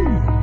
Woo!